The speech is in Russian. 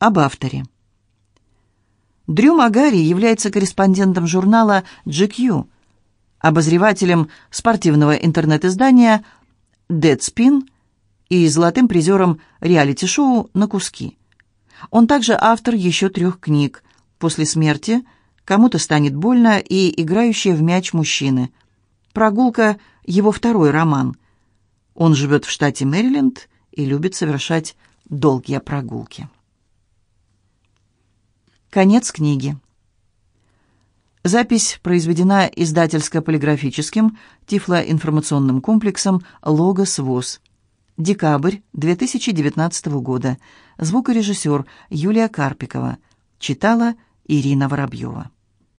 Об авторе. Дрю Магари является корреспондентом журнала GQ, обозревателем спортивного интернет-издания Deadspin и золотым призером реалити-шоу «На куски». Он также автор еще трех книг «После смерти», «Кому-то станет больно» и «Играющие в мяч мужчины». «Прогулка» — его второй роман. Он живет в штате Мэриленд и любит совершать долгие прогулки. Конец книги. Запись произведена издательско-полиграфическим тифлоинформационным комплексом «Логос ВОЗ». Декабрь 2019 года. Звукорежиссер Юлия Карпикова. Читала Ирина Воробьева.